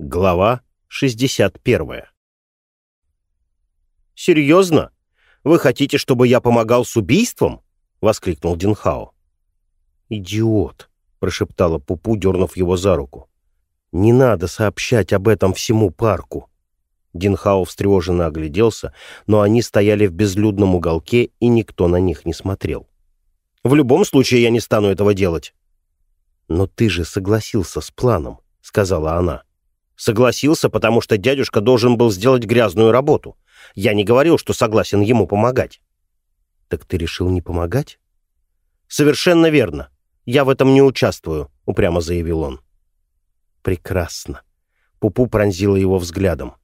Глава 61. «Серьезно? Вы хотите, чтобы я помогал с убийством?» — воскликнул Динхао. «Идиот!» — прошептала Пупу, дернув его за руку. «Не надо сообщать об этом всему парку!» Динхао встревоженно огляделся, но они стояли в безлюдном уголке, и никто на них не смотрел. «В любом случае я не стану этого делать!» «Но ты же согласился с планом», — сказала она. Согласился, потому что дядюшка должен был сделать грязную работу. Я не говорил, что согласен ему помогать. Так ты решил не помогать? Совершенно верно. Я в этом не участвую, упрямо заявил он. Прекрасно. Пупу пронзила его взглядом.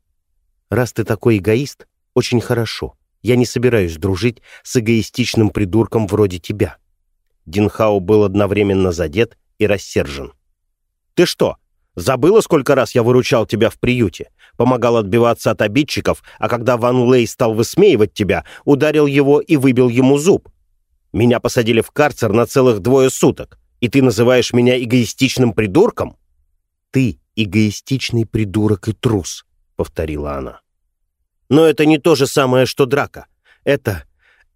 Раз ты такой эгоист, очень хорошо. Я не собираюсь дружить с эгоистичным придурком вроде тебя. Динхау был одновременно задет и рассержен. «Ты что, Забыла, сколько раз я выручал тебя в приюте? Помогал отбиваться от обидчиков, а когда Ван Лей стал высмеивать тебя, ударил его и выбил ему зуб. Меня посадили в карцер на целых двое суток, и ты называешь меня эгоистичным придурком? Ты эгоистичный придурок и трус, — повторила она. Но это не то же самое, что драка. Это...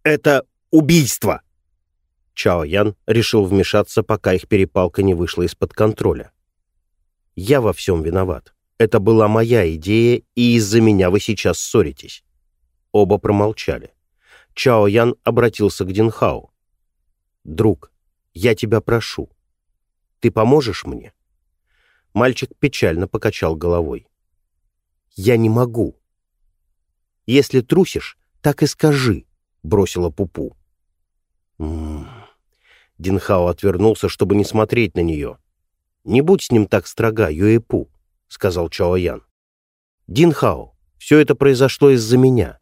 это убийство. Чао Ян решил вмешаться, пока их перепалка не вышла из-под контроля. Я во всем виноват. Это была моя идея, и из-за меня вы сейчас ссоритесь». Оба промолчали. Чао Ян обратился к Динхау. «Друг, я тебя прошу. Ты поможешь мне?» Мальчик печально покачал головой. «Я не могу». «Если трусишь, так и скажи», — бросила Пупу. «М -м -м. Динхао отвернулся, чтобы не смотреть на нее. «Не будь с ним так строга, Юэпу», — сказал Чао Ян. «Динхао, все это произошло из-за меня.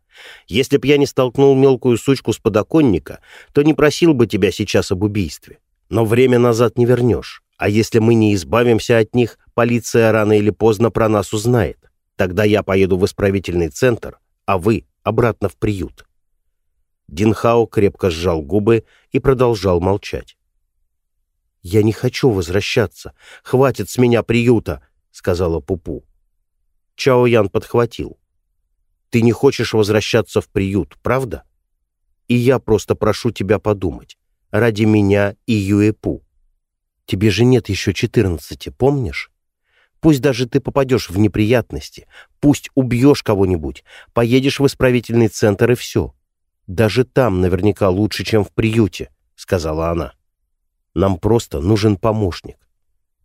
Если б я не столкнул мелкую сучку с подоконника, то не просил бы тебя сейчас об убийстве. Но время назад не вернешь. А если мы не избавимся от них, полиция рано или поздно про нас узнает. Тогда я поеду в исправительный центр, а вы обратно в приют». Динхао крепко сжал губы и продолжал молчать. «Я не хочу возвращаться. Хватит с меня приюта», — сказала Пупу. Чао Ян подхватил. «Ты не хочешь возвращаться в приют, правда? И я просто прошу тебя подумать. Ради меня и Юэпу. Тебе же нет еще четырнадцати, помнишь? Пусть даже ты попадешь в неприятности, пусть убьешь кого-нибудь, поедешь в исправительный центр и все. Даже там наверняка лучше, чем в приюте», — сказала она. Нам просто нужен помощник.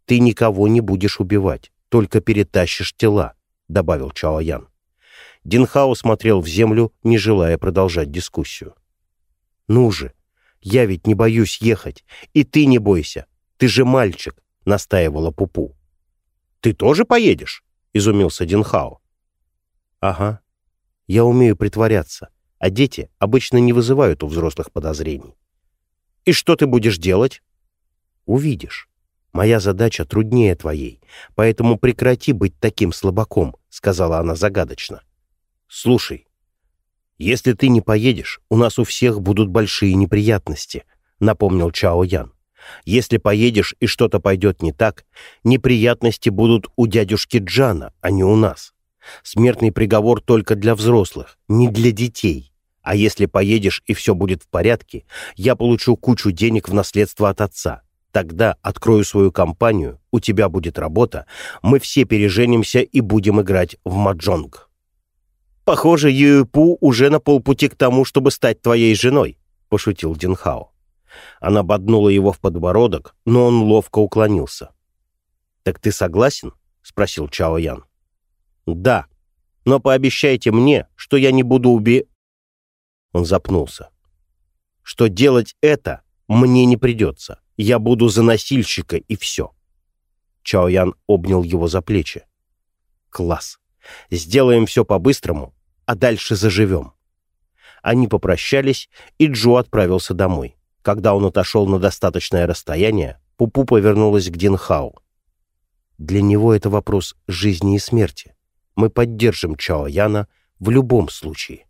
Ты никого не будешь убивать, только перетащишь тела», — добавил Чао Ян. Динхао смотрел в землю, не желая продолжать дискуссию. «Ну же, я ведь не боюсь ехать, и ты не бойся, ты же мальчик», — настаивала Пупу. «Ты тоже поедешь?» — изумился Динхао. «Ага, я умею притворяться, а дети обычно не вызывают у взрослых подозрений». «И что ты будешь делать?» Увидишь. Моя задача труднее твоей, поэтому прекрати быть таким слабаком», — сказала она загадочно. «Слушай, если ты не поедешь, у нас у всех будут большие неприятности», — напомнил Чао Ян. «Если поедешь и что-то пойдет не так, неприятности будут у дядюшки Джана, а не у нас. Смертный приговор только для взрослых, не для детей. А если поедешь и все будет в порядке, я получу кучу денег в наследство от отца. Тогда открою свою компанию, у тебя будет работа, мы все переженимся и будем играть в маджонг. Похоже, Юэпу уже на полпути к тому, чтобы стать твоей женой, пошутил Динхао. Она боднула его в подбородок, но он ловко уклонился. «Так ты согласен?» — спросил Чао Ян. «Да, но пообещайте мне, что я не буду уби...» Он запнулся. «Что делать это мне не придется. Я буду за носильщика, и все. Чао Ян обнял его за плечи. Класс. Сделаем все по-быстрому, а дальше заживем. Они попрощались, и Джо отправился домой. Когда он отошел на достаточное расстояние, Пупу повернулась к Динхау. Для него это вопрос жизни и смерти. Мы поддержим Чао Яна в любом случае.